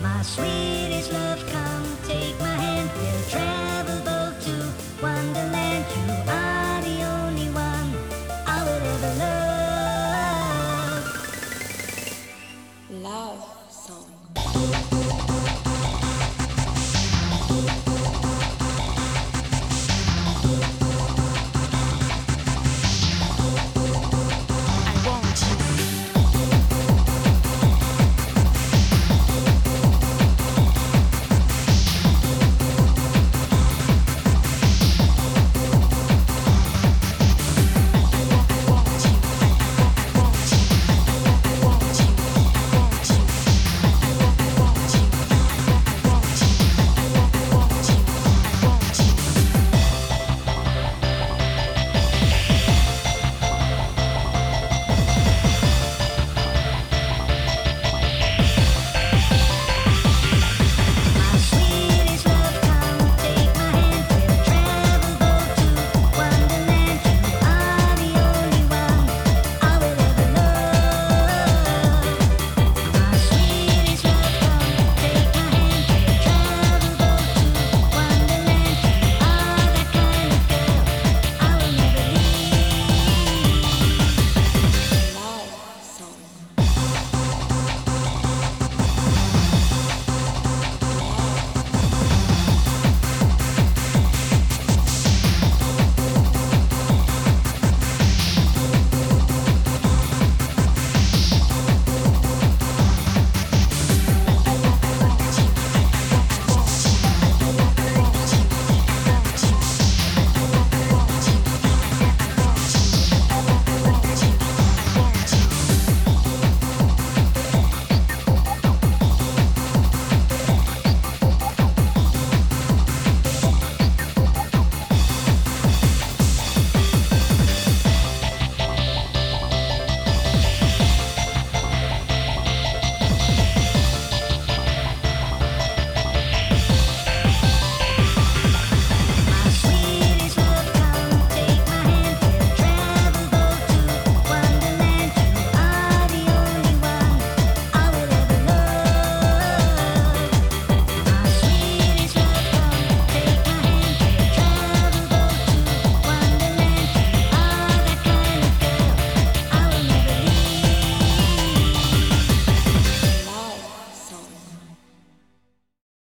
My sweetest love, come take my